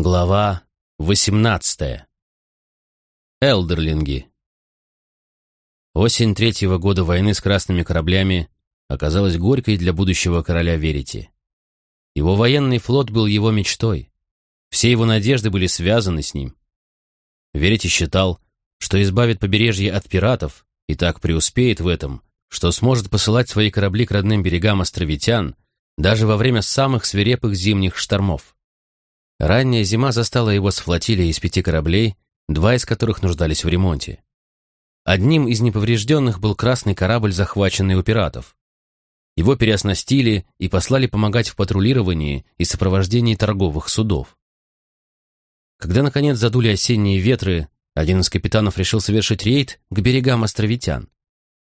Глава 18. Элдерлинги. Осень третьего года войны с красными кораблями оказалась горькой для будущего короля Верити. Его военный флот был его мечтой. Все его надежды были связаны с ним. Верити считал, что избавит побережье от пиратов и так преуспеет в этом, что сможет посылать свои корабли к родным берегам островитян даже во время самых свирепых зимних штормов. Ранняя зима застала его с флотилией из пяти кораблей, два из которых нуждались в ремонте. Одним из неповрежденных был красный корабль, захваченный у пиратов. Его переоснастили и послали помогать в патрулировании и сопровождении торговых судов. Когда, наконец, задули осенние ветры, один из капитанов решил совершить рейд к берегам островитян.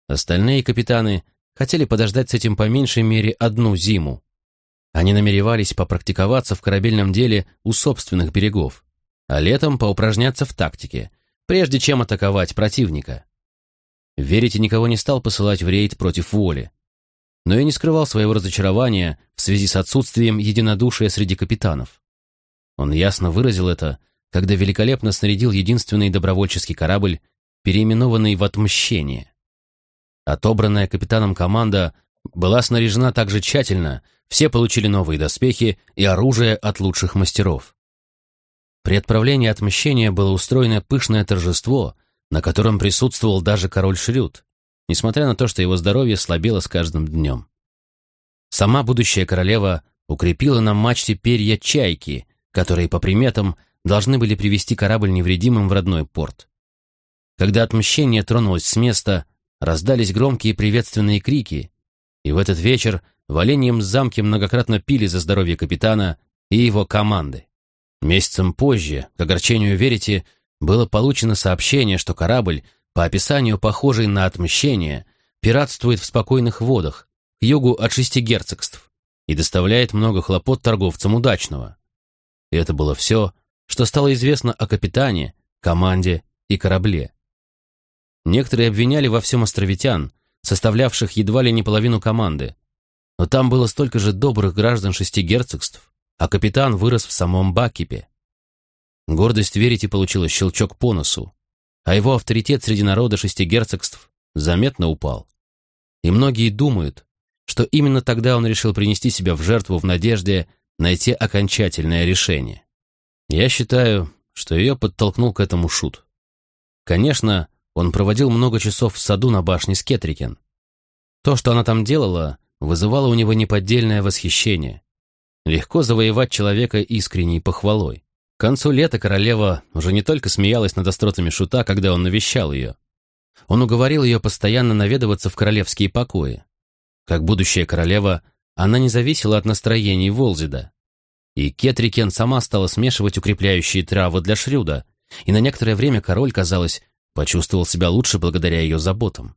Остальные капитаны хотели подождать с этим по меньшей мере одну зиму. Они намеревались попрактиковаться в корабельном деле у собственных берегов, а летом поупражняться в тактике, прежде чем атаковать противника. Верите никого не стал посылать в рейд против воли, но и не скрывал своего разочарования в связи с отсутствием единодушия среди капитанов. Он ясно выразил это, когда великолепно снарядил единственный добровольческий корабль, переименованный в «Отмщение». Отобранная капитаном команда была снаряжена так же тщательно, все получили новые доспехи и оружие от лучших мастеров. При отправлении отмщения было устроено пышное торжество, на котором присутствовал даже король Шрюд, несмотря на то, что его здоровье слабело с каждым днем. Сама будущая королева укрепила на мачте перья чайки, которые, по приметам, должны были привести корабль невредимым в родной порт. Когда отмщение тронулось с места, раздались громкие приветственные крики, и в этот вечер в Оленьем замке многократно пили за здоровье капитана и его команды. Месяцем позже, к огорчению верите, было получено сообщение, что корабль, по описанию похожий на отмщение, пиратствует в спокойных водах, к югу от шести герцогств, и доставляет много хлопот торговцам удачного. И это было все, что стало известно о капитане, команде и корабле. Некоторые обвиняли во всем островитян, составлявших едва ли не половину команды. Но там было столько же добрых граждан шести герцогств, а капитан вырос в самом Бакипе. Гордость Верити получила щелчок по носу, а его авторитет среди народа шести герцогств заметно упал. И многие думают, что именно тогда он решил принести себя в жертву в надежде найти окончательное решение. Я считаю, что ее подтолкнул к этому шут. Конечно, он проводил много часов в саду на башне Скетрикен. То, что она там делала, вызывало у него неподдельное восхищение. Легко завоевать человека искренней похвалой. К концу лета королева уже не только смеялась над остротами шута, когда он навещал ее. Он уговорил ее постоянно наведываться в королевские покои. Как будущая королева, она не зависела от настроений Волзида. И Кетрикен сама стала смешивать укрепляющие травы для Шрюда, и на некоторое время король, казалось, Почувствовал себя лучше благодаря ее заботам.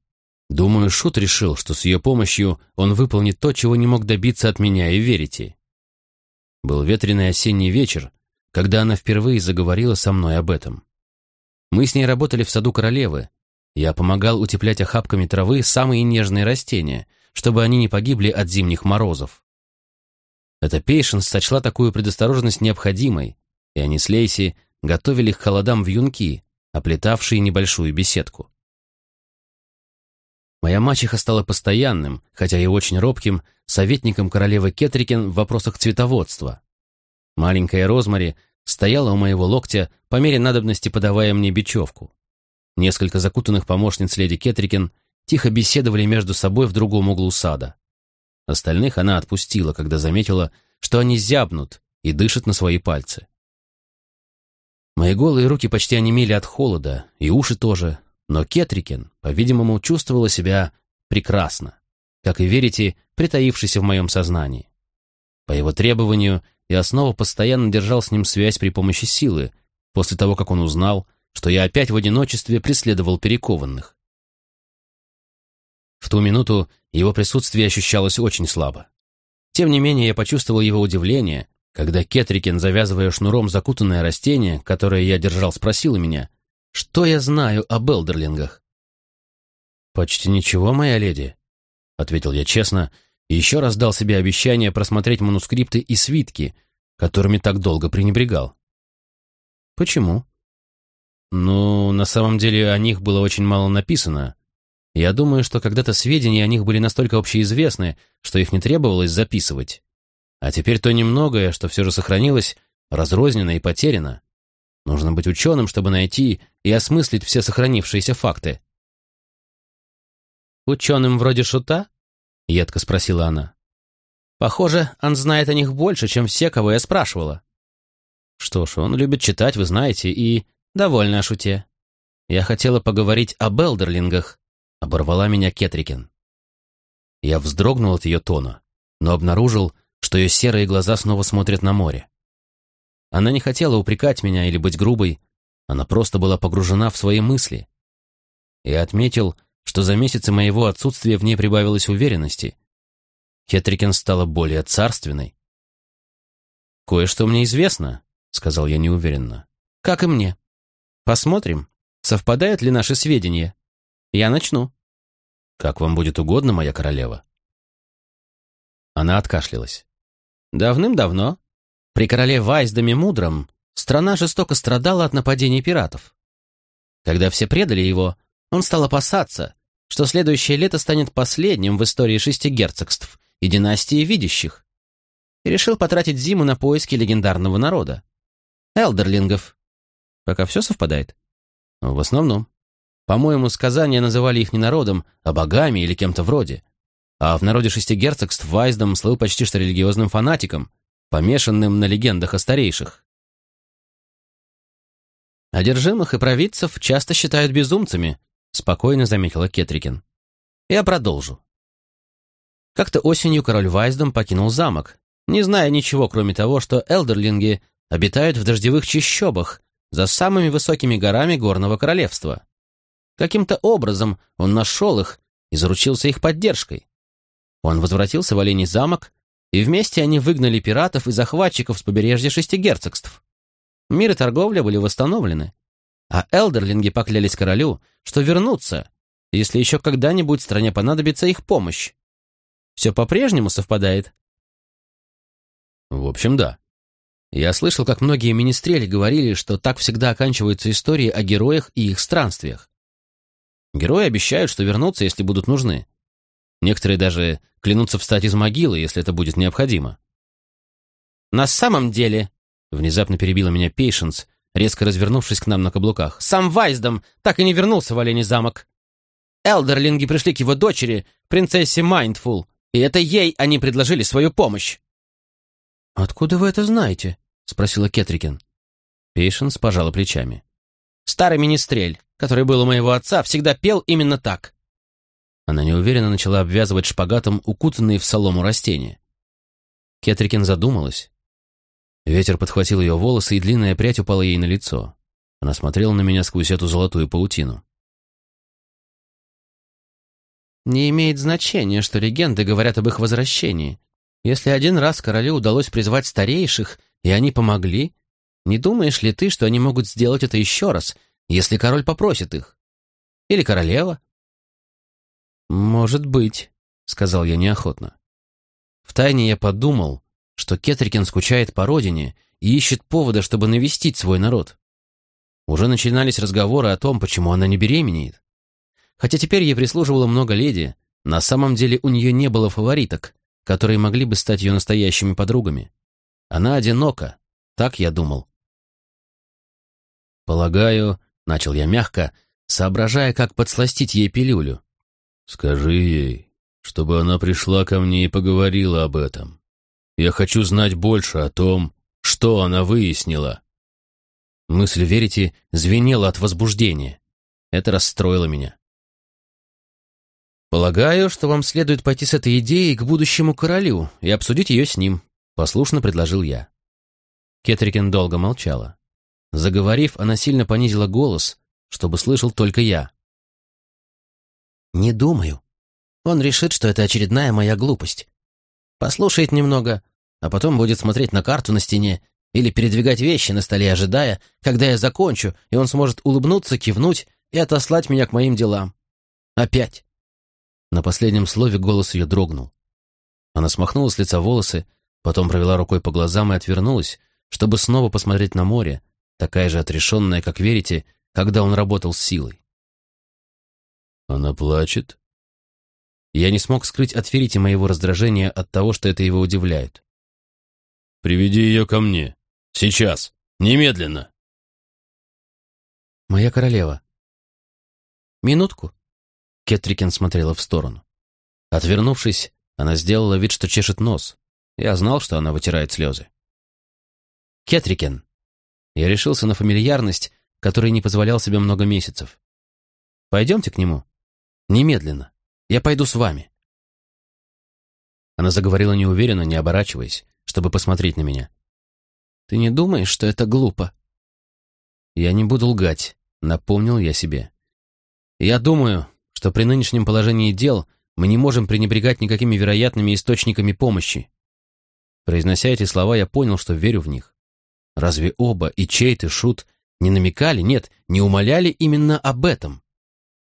Думаю, Шут решил, что с ее помощью он выполнит то, чего не мог добиться от меня и верите. Был ветреный осенний вечер, когда она впервые заговорила со мной об этом. Мы с ней работали в саду королевы. Я помогал утеплять охапками травы самые нежные растения, чтобы они не погибли от зимних морозов. Эта Пейшенс сочла такую предосторожность необходимой, и они с Лейси готовили к холодам в юнки, оплетавшие небольшую беседку. Моя мачеха стала постоянным, хотя и очень робким, советником королевы Кетрикен в вопросах цветоводства. Маленькая Розмари стояла у моего локтя, по мере надобности подавая мне бечевку. Несколько закутанных помощниц леди Кетрикен тихо беседовали между собой в другом углу сада. Остальных она отпустила, когда заметила, что они зябнут и дышат на свои пальцы. Мои голые руки почти онемели от холода, и уши тоже, но Кетрикен, по-видимому, чувствовала себя прекрасно, как и верите, притаившийся в моем сознании. По его требованию я снова постоянно держал с ним связь при помощи силы, после того, как он узнал, что я опять в одиночестве преследовал перекованных. В ту минуту его присутствие ощущалось очень слабо. Тем не менее, я почувствовал его удивление, когда Кетрикен, завязывая шнуром закутанное растение, которое я держал, спросила меня, что я знаю об элдерлингах. «Почти ничего, моя леди», — ответил я честно, и еще раз дал себе обещание просмотреть манускрипты и свитки, которыми так долго пренебрегал. Почему? Ну, на самом деле о них было очень мало написано. Я думаю, что когда-то сведения о них были настолько общеизвестны, что их не требовалось записывать. А теперь то немногое, что все же сохранилось, разрознено и потеряно. Нужно быть ученым, чтобы найти и осмыслить все сохранившиеся факты. «Ученым вроде Шута?» — едко спросила она. «Похоже, он знает о них больше, чем все, кого я спрашивала». «Что ж, он любит читать, вы знаете, и...» «Довольно о Шуте. Я хотела поговорить об Элдерлингах», — оборвала меня Кетрикин. Я вздрогнул от ее тона, но обнаружил, что ее серые глаза снова смотрят на море. Она не хотела упрекать меня или быть грубой, она просто была погружена в свои мысли. Я отметил, что за месяцы моего отсутствия в ней прибавилось уверенности. Хетрикин стала более царственной. «Кое-что мне известно», — сказал я неуверенно. «Как и мне. Посмотрим, совпадают ли наши сведения. Я начну». «Как вам будет угодно, моя королева». Она откашлялась. «Давным-давно при короле Вайсдаме Мудром страна жестоко страдала от нападений пиратов. Когда все предали его, он стал опасаться, что следующее лето станет последним в истории шести герцогств и династии видящих, и решил потратить зиму на поиски легендарного народа. Элдерлингов. Пока все совпадает? В основном. По-моему, сказания называли их не народом, а богами или кем-то вроде. А в народе шести герцогств Вайсдом слыл почти что религиозным фанатиком — помешанным на легендах о старейших. «Одержимых и провидцев часто считают безумцами», — спокойно заметила Кетрикин. «Я продолжу. Как-то осенью король Вайсдом покинул замок, не зная ничего, кроме того, что элдерлинги обитают в дождевых чащобах за самыми высокими горами горного королевства. Каким-то образом он нашел их и заручился их поддержкой. Он возвратился в Оленей замок и вместе они выгнали пиратов и захватчиков с побережья шести герцогств. Мир и торговля были восстановлены, а элдерлинги поклялись королю, что вернутся, если еще когда-нибудь стране понадобится их помощь. Все по-прежнему совпадает? В общем, да. Я слышал, как многие министрели говорили, что так всегда оканчиваются истории о героях и их странствиях. Герои обещают, что вернутся, если будут нужны. Некоторые даже клянутся встать из могилы, если это будет необходимо. «На самом деле», — внезапно перебила меня Пейшенс, резко развернувшись к нам на каблуках, «сам Вайсдом так и не вернулся в Оленей замок. Элдерлинги пришли к его дочери, принцессе Майндфул, и это ей они предложили свою помощь». «Откуда вы это знаете?» — спросила Кетрикин. Пейшенс пожала плечами. «Старый министрель, который был у моего отца, всегда пел именно так. Она неуверенно начала обвязывать шпагатом укутанные в солому растения. Кетрикин задумалась. Ветер подхватил ее волосы, и длинная прядь упала ей на лицо. Она смотрела на меня сквозь эту золотую паутину. Не имеет значения, что легенды говорят об их возвращении. Если один раз королю удалось призвать старейших, и они помогли, не думаешь ли ты, что они могут сделать это еще раз, если король попросит их? Или королева? «Может быть», — сказал я неохотно. Втайне я подумал, что Кетрикин скучает по родине и ищет повода, чтобы навестить свой народ. Уже начинались разговоры о том, почему она не беременеет. Хотя теперь ей прислуживало много леди, на самом деле у нее не было фавориток, которые могли бы стать ее настоящими подругами. Она одинока, так я думал. «Полагаю», — начал я мягко, соображая, как подсластить ей пилюлю, Скажи ей, чтобы она пришла ко мне и поговорила об этом. Я хочу знать больше о том, что она выяснила. Мысль верите звенела от возбуждения. Это расстроило меня. «Полагаю, что вам следует пойти с этой идеей к будущему королю и обсудить ее с ним», — послушно предложил я. Кетрикин долго молчала. Заговорив, она сильно понизила голос, чтобы слышал только я. «Не думаю. Он решит, что это очередная моя глупость. Послушает немного, а потом будет смотреть на карту на стене или передвигать вещи на столе, ожидая, когда я закончу, и он сможет улыбнуться, кивнуть и отослать меня к моим делам. Опять!» На последнем слове голос ее дрогнул. Она смахнула с лица волосы, потом провела рукой по глазам и отвернулась, чтобы снова посмотреть на море, такая же отрешенная, как верите, когда он работал с силой. «Она плачет?» Я не смог скрыть от Ферити моего раздражения от того, что это его удивляет. «Приведи ее ко мне. Сейчас. Немедленно!» «Моя королева». «Минутку». Кетрикен смотрела в сторону. Отвернувшись, она сделала вид, что чешет нос. Я знал, что она вытирает слезы. «Кетрикен». Я решился на фамильярность, которой не позволял себе много месяцев. «Пойдемте к нему. Немедленно. Я пойду с вами». Она заговорила неуверенно, не оборачиваясь, чтобы посмотреть на меня. «Ты не думаешь, что это глупо?» «Я не буду лгать», — напомнил я себе. «Я думаю, что при нынешнем положении дел мы не можем пренебрегать никакими вероятными источниками помощи». Произнося эти слова, я понял, что верю в них. Разве оба, и Чейт, и Шут, не намекали, нет, не умоляли именно об этом?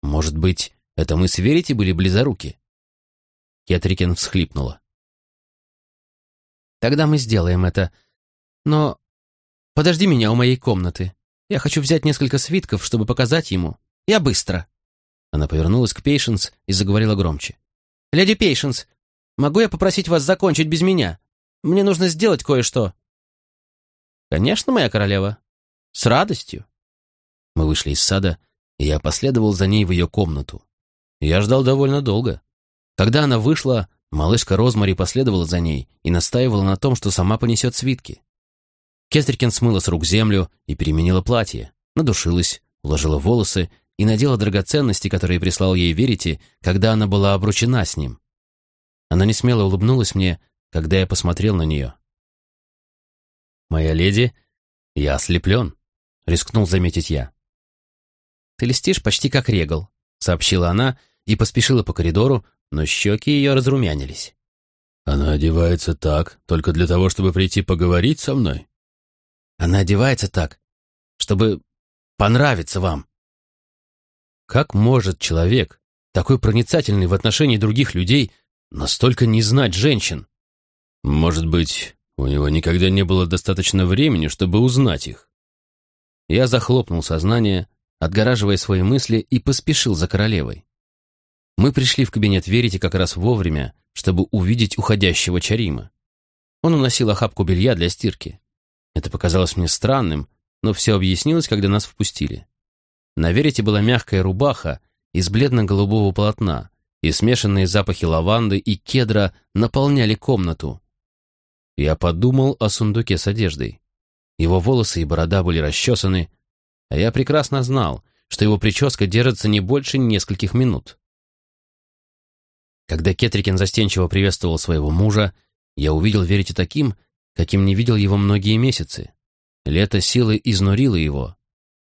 Может быть, это мы с Верите были близоруки? Кетрикен всхлипнула. Тогда мы сделаем это. Но подожди меня у моей комнаты. Я хочу взять несколько свитков, чтобы показать ему. Я быстро. Она повернулась к Пейшенс и заговорила громче. «Леди Пейшенс, могу я попросить вас закончить без меня? Мне нужно сделать кое-что». «Конечно, моя королева. С радостью». Мы вышли из сада, и я последовал за ней в ее комнату. Я ждал довольно долго. Когда она вышла, малышка Розмари последовала за ней и настаивала на том, что сама понесет свитки. Кетрикин смыла с рук землю и переменила платье, надушилась, уложила волосы и надела драгоценности, которые прислал ей Верите, когда она была обручена с ним. Она несмело улыбнулась мне, когда я посмотрел на нее. «Моя леди, я ослеплен», — рискнул заметить я. «Ты листишь почти как регал», — сообщила она и поспешила по коридору, но щеки ее разрумянились. «Она одевается так, только для того, чтобы прийти поговорить со мной?» «Она одевается так, чтобы понравиться вам». Как может человек, такой проницательный в отношении других людей, настолько не знать женщин? Может быть, у него никогда не было достаточно времени, чтобы узнать их. Я захлопнул сознание, отгораживая свои мысли, и поспешил за королевой. Мы пришли в кабинет Верити как раз вовремя, чтобы увидеть уходящего Чарима. Он уносил охапку белья для стирки. Это показалось мне странным, но все объяснилось, когда нас впустили. На Верите была мягкая рубаха из бледно-голубого полотна, и смешанные запахи лаванды и кедра наполняли комнату. Я подумал о сундуке с одеждой. Его волосы и борода были расчесаны, а я прекрасно знал, что его прическа держится не больше нескольких минут. Когда Кетрикин застенчиво приветствовал своего мужа, я увидел Верите таким, каким не видел его многие месяцы. Лето силы изнурило его.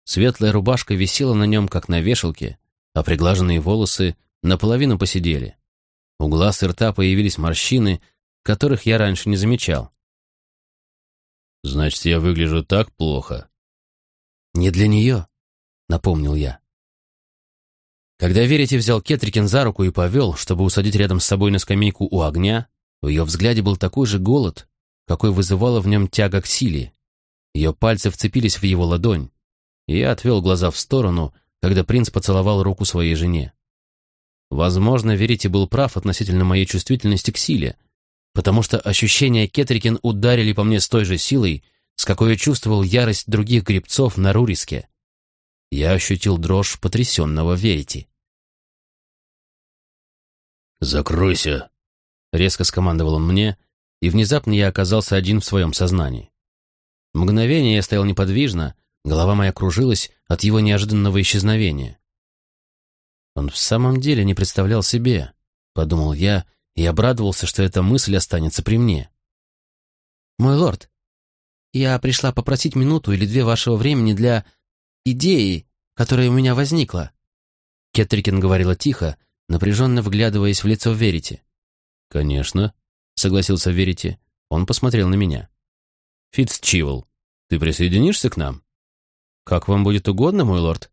Светлая рубашка висела на нем, как на вешалке, а приглаженные волосы наполовину посидели. У глаз и рта появились морщины, которых я раньше не замечал. «Значит, я выгляжу так плохо?» «Не для нее», — напомнил я. Когда Верите взял Кетрикин за руку и повел, чтобы усадить рядом с собой на скамейку у огня, в ее взгляде был такой же голод, какой вызывала в нем тяга к силе. Ее пальцы вцепились в его ладонь, и я отвел глаза в сторону, когда принц поцеловал руку своей жене. Возможно, Верите был прав относительно моей чувствительности к силе, потому что ощущения Кетрикин ударили по мне с той же силой, с какой я чувствовал ярость других гребцов на Руриске. Я ощутил дрожь потрясенного Верити. «Закройся!» — резко скомандовал он мне, и внезапно я оказался один в своем сознании. Мгновение я стоял неподвижно, голова моя кружилась от его неожиданного исчезновения. «Он в самом деле не представлял себе», — подумал я, и обрадовался, что эта мысль останется при мне. «Мой лорд, я пришла попросить минуту или две вашего времени для идеи, которая у меня возникла». Кетрикин говорила тихо, напряженно вглядываясь в лицо Верити. «Конечно», — согласился Верити. Он посмотрел на меня. «Фитц Чивол, ты присоединишься к нам?» «Как вам будет угодно, мой лорд?»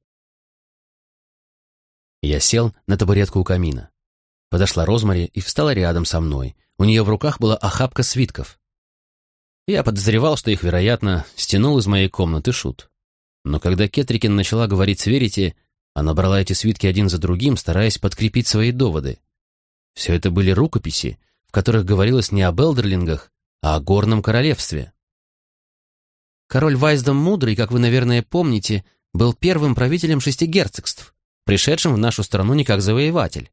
Я сел на табуретку у камина. Подошла Розмари и встала рядом со мной. У нее в руках была охапка свитков. Я подозревал, что их, вероятно, стянул из моей комнаты шут. Но когда Кетрикин начала говорить с Верити, она брала эти свитки один за другим, стараясь подкрепить свои доводы. Все это были рукописи, в которых говорилось не об элдерлингах, а о горном королевстве. Король Вайсдом Мудрый, как вы, наверное, помните, был первым правителем шести герцогств, пришедшим в нашу страну не как завоеватель.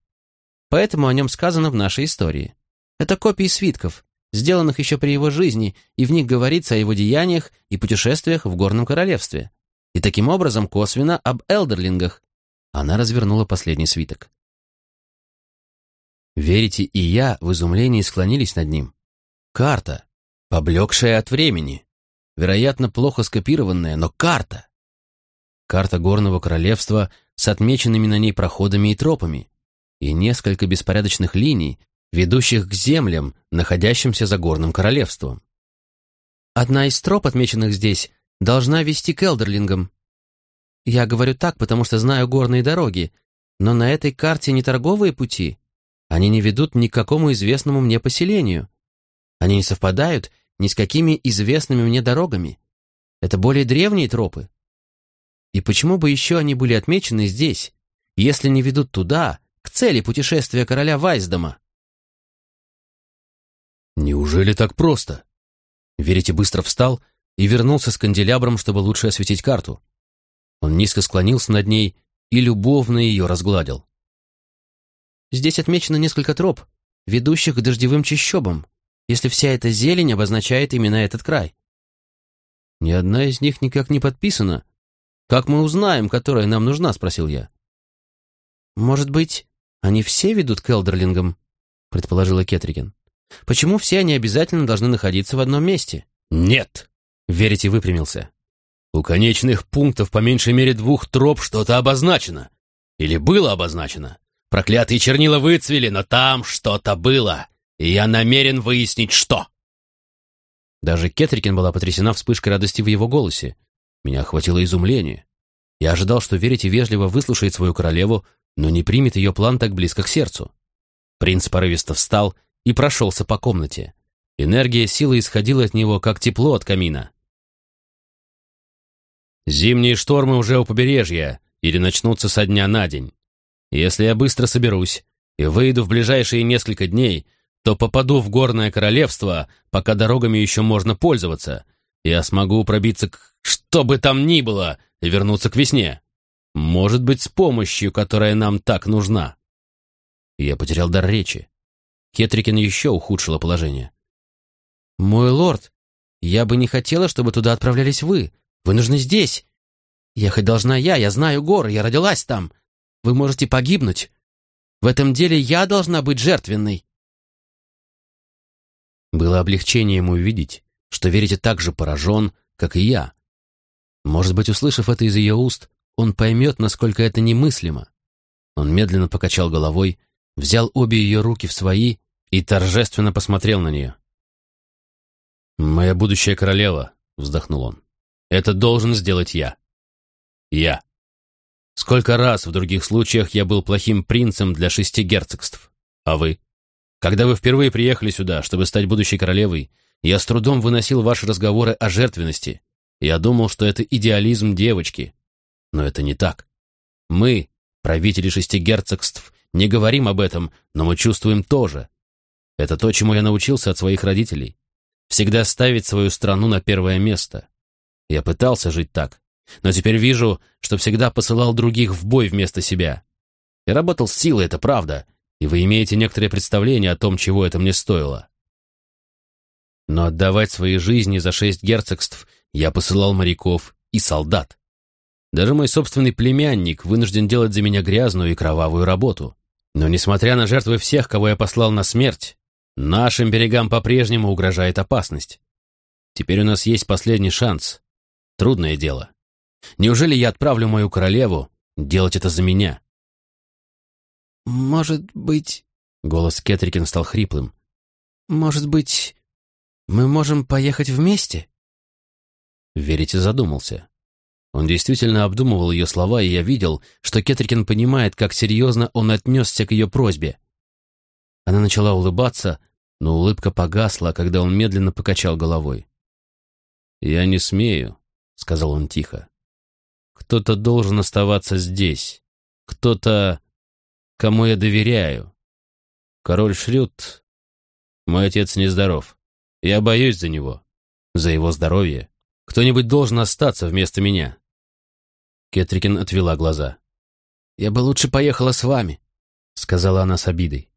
Поэтому о нем сказано в нашей истории. Это копии свитков, сделанных еще при его жизни, и в них говорится о его деяниях и путешествиях в горном королевстве. И таким образом косвенно об элдерлингах. Она развернула последний свиток. Верите и я в изумлении склонились над ним. Карта, поблекшая от времени. Вероятно, плохо скопированная, но карта. Карта горного королевства с отмеченными на ней проходами и тропами. И несколько беспорядочных линий, ведущих к землям, находящимся за горным королевством. Одна из троп, отмеченных здесь, должна вести к Элдерлингам. Я говорю так, потому что знаю горные дороги, но на этой карте не торговые пути, они не ведут ни к какому известному мне поселению. Они не совпадают ни с какими известными мне дорогами. Это более древние тропы. И почему бы еще они были отмечены здесь, если не ведут туда, к цели путешествия короля Вайсдома? Неужели так просто? Верите быстро встал и вернулся с канделябром, чтобы лучше осветить карту. Он низко склонился над ней и любовно ее разгладил. Здесь отмечено несколько троп, ведущих к дождевым чащобам, если вся эта зелень обозначает именно этот край. Ни одна из них никак не подписана. Как мы узнаем, которая нам нужна, спросил я. Может быть, они все ведут к Элдерлингам, предположила Кетриген. Почему все они обязательно должны находиться в одном месте? Нет, Верите выпрямился. У конечных пунктов по меньшей мере двух троп что-то обозначено. Или было обозначено. Проклятые чернила выцвели, но там что-то было, и я намерен выяснить, что. Даже Кетрикин была потрясена вспышкой радости в его голосе. Меня охватило изумление. Я ожидал, что Верите вежливо выслушает свою королеву, но не примет ее план так близко к сердцу. Принц порывисто встал и прошелся по комнате. Энергия силы исходила от него, как тепло от камина. «Зимние штормы уже у побережья или начнутся со дня на день. Если я быстро соберусь и выйду в ближайшие несколько дней, то попаду в горное королевство, пока дорогами еще можно пользоваться. Я смогу пробиться к что бы там ни было и вернуться к весне. Может быть, с помощью, которая нам так нужна. Я потерял дар речи. Кетрикин еще ухудшила положение. «Мой лорд, я бы не хотела, чтобы туда отправлялись вы. Вы нужны здесь. Ехать должна я, я знаю горы, я родилась там. Вы можете погибнуть. В этом деле я должна быть жертвенной. Было облегчением увидеть, что верите так же поражен, как и я. Может быть, услышав это из ее уст, он поймет, насколько это немыслимо. Он медленно покачал головой, взял обе ее руки в свои и торжественно посмотрел на нее. «Моя будущая королева», — вздохнул он, — «это должен сделать я. Я». Сколько раз в других случаях я был плохим принцем для шести герцогств. А вы? Когда вы впервые приехали сюда, чтобы стать будущей королевой, я с трудом выносил ваши разговоры о жертвенности. Я думал, что это идеализм девочки. Но это не так. Мы, правители шести герцогств, не говорим об этом, но мы чувствуем тоже. Это то, чему я научился от своих родителей. Всегда ставить свою страну на первое место. Я пытался жить так, но теперь вижу, что всегда посылал других в бой вместо себя. Я работал с силой, это правда, и вы имеете некоторое представление о том, чего это мне стоило. Но отдавать свои жизни за шесть герцогств я посылал моряков и солдат. Даже мой собственный племянник вынужден делать за меня грязную и кровавую работу. Но несмотря на жертвы всех, кого я послал на смерть, нашим берегам по-прежнему угрожает опасность. Теперь у нас есть последний шанс. Трудное дело. Неужели я отправлю мою королеву делать это за меня? «Может быть...» — голос Кетрикин стал хриплым. «Может быть, мы можем поехать вместе?» Верите задумался. Он действительно обдумывал ее слова, и я видел, что Кетрикин понимает, как серьезно он отнесся к ее просьбе. Она начала улыбаться, но улыбка погасла, когда он медленно покачал головой. «Я не смею», — сказал он тихо. «Кто-то должен оставаться здесь. Кто-то, кому я доверяю. Король Шрют... Мой отец нездоров. Я боюсь за него, за его здоровье. Кто-нибудь должен остаться вместо меня». Кетрикин отвела глаза. «Я бы лучше поехала с вами», — сказала она с обидой.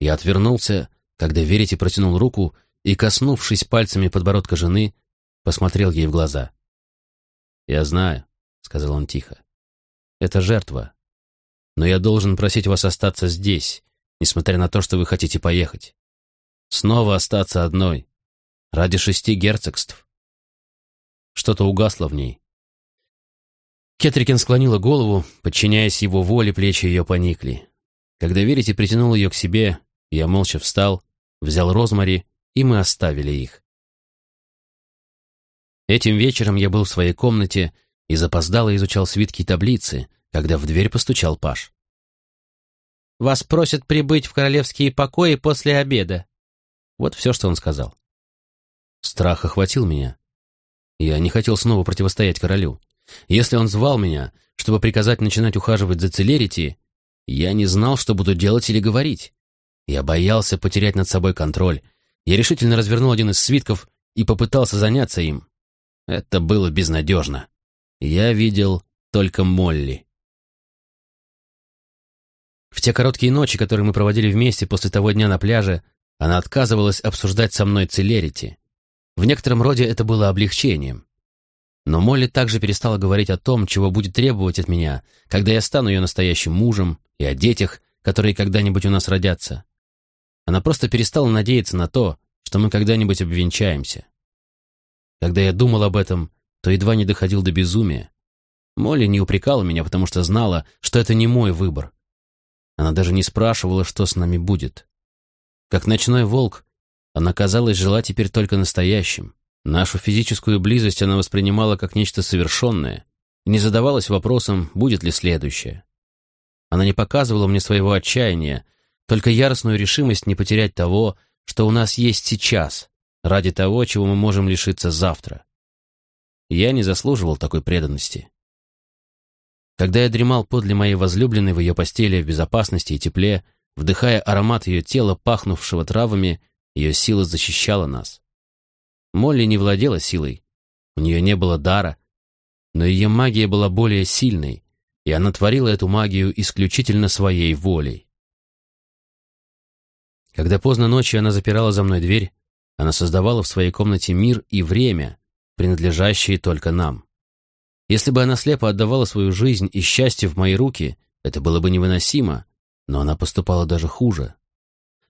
Я отвернулся, когда Верите протянул руку и, коснувшись пальцами подбородка жены, посмотрел ей в глаза. «Я знаю», — сказал он тихо. «Это жертва. Но я должен просить вас остаться здесь, несмотря на то, что вы хотите поехать. Снова остаться одной. Ради шести герцогств». Что-то угасло в ней. Кетрикин склонила голову, подчиняясь его воле, плечи ее поникли. Когда Верите притянул ее к себе, я молча встал, взял розмари, и мы оставили их. Этим вечером я был в своей комнате и запоздало изучал свитки и таблицы, когда в дверь постучал Паш. «Вас просят прибыть в королевские покои после обеда». Вот все, что он сказал. Страх охватил меня. Я не хотел снова противостоять королю. Если он звал меня, чтобы приказать начинать ухаживать за Целерити, я не знал, что буду делать или говорить. Я боялся потерять над собой контроль. Я решительно развернул один из свитков и попытался заняться им. Это было безнадежно. Я видел только Молли. В те короткие ночи, которые мы проводили вместе после того дня на пляже, она отказывалась обсуждать со мной Целерити. В некотором роде это было облегчением. Но Молли также перестала говорить о том, чего будет требовать от меня, когда я стану ее настоящим мужем, и о детях, которые когда-нибудь у нас родятся. Она просто перестала надеяться на то, что мы когда-нибудь обвенчаемся. Когда я думал об этом, то едва не доходил до безумия. Молли не упрекала меня, потому что знала, что это не мой выбор. Она даже не спрашивала, что с нами будет. Как ночной волк, она, казалось, жила теперь только настоящим. Нашу физическую близость она воспринимала как нечто совершенное и не задавалась вопросом, будет ли следующее. Она не показывала мне своего отчаяния, только яростную решимость не потерять того, что у нас есть сейчас, ради того, чего мы можем лишиться завтра. Я не заслуживал такой преданности. Когда я дремал подле моей возлюбленной в ее постели в безопасности и тепле, вдыхая аромат ее тела, пахнувшего травами, ее сила защищала нас. Молли не владела силой, у нее не было дара, но ее магия была более сильной, и она творила эту магию исключительно своей волей. Когда поздно ночью она запирала за мной дверь, она создавала в своей комнате мир и время, принадлежащие только нам. Если бы она слепо отдавала свою жизнь и счастье в мои руки, это было бы невыносимо, но она поступала даже хуже.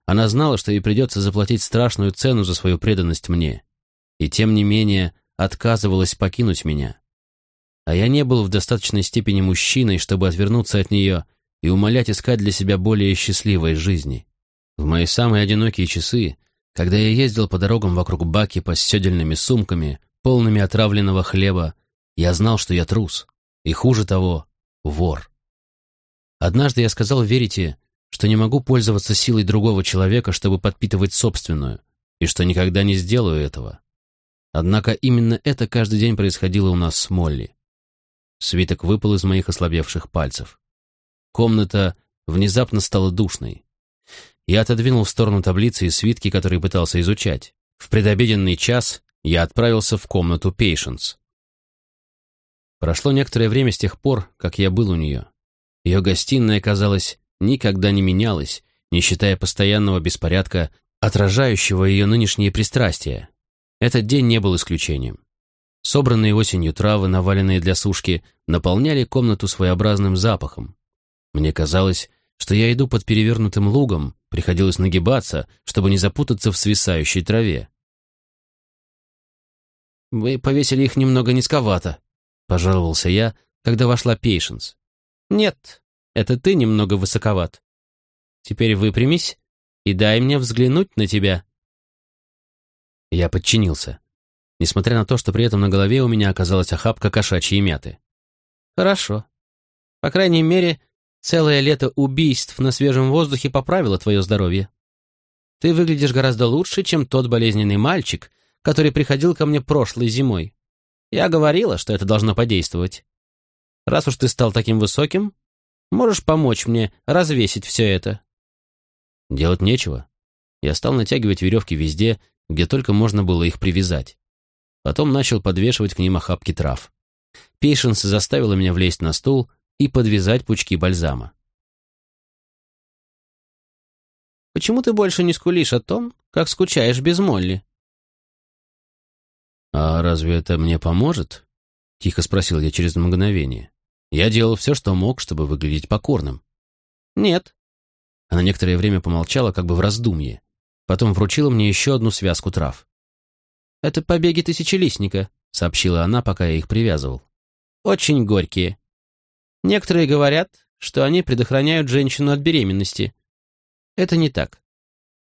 Она знала, что ей придется заплатить страшную цену за свою преданность мне и тем не менее отказывалась покинуть меня. А я не был в достаточной степени мужчиной, чтобы отвернуться от нее и умолять искать для себя более счастливой жизни. В мои самые одинокие часы, когда я ездил по дорогам вокруг баки по седельными сумками, полными отравленного хлеба, я знал, что я трус, и хуже того, вор. Однажды я сказал Верите, что не могу пользоваться силой другого человека, чтобы подпитывать собственную, и что никогда не сделаю этого. Однако именно это каждый день происходило у нас с Молли. Свиток выпал из моих ослабевших пальцев. Комната внезапно стала душной. Я отодвинул в сторону таблицы и свитки, которые пытался изучать. В предобеденный час я отправился в комнату Пейшенс. Прошло некоторое время с тех пор, как я был у нее. Ее гостиная, казалось, никогда не менялась, не считая постоянного беспорядка, отражающего ее нынешние пристрастия. Этот день не был исключением. Собранные осенью травы, наваленные для сушки, наполняли комнату своеобразным запахом. Мне казалось, что я иду под перевернутым лугом, приходилось нагибаться, чтобы не запутаться в свисающей траве. «Вы повесили их немного низковато», — пожаловался я, когда вошла Пейшенс. «Нет, это ты немного высоковат. Теперь выпрямись и дай мне взглянуть на тебя». Я подчинился, несмотря на то, что при этом на голове у меня оказалась охапка кошачьей мяты. «Хорошо. По крайней мере, целое лето убийств на свежем воздухе поправило твое здоровье. Ты выглядишь гораздо лучше, чем тот болезненный мальчик, который приходил ко мне прошлой зимой. Я говорила, что это должно подействовать. Раз уж ты стал таким высоким, можешь помочь мне развесить все это?» Делать нечего. Я стал натягивать веревки везде, где только можно было их привязать. Потом начал подвешивать к ним охапки трав. Пейшенс заставила меня влезть на стул и подвязать пучки бальзама. «Почему ты больше не скулишь о том, как скучаешь без Молли?» «А разве это мне поможет?» — тихо спросил я через мгновение. Я делал все, что мог, чтобы выглядеть покорным. «Нет». Она некоторое время помолчала, как бы в раздумье. Потом вручила мне еще одну связку трав. «Это побеги тысячелистника», — сообщила она, пока я их привязывал. «Очень горькие. Некоторые говорят, что они предохраняют женщину от беременности. Это не так.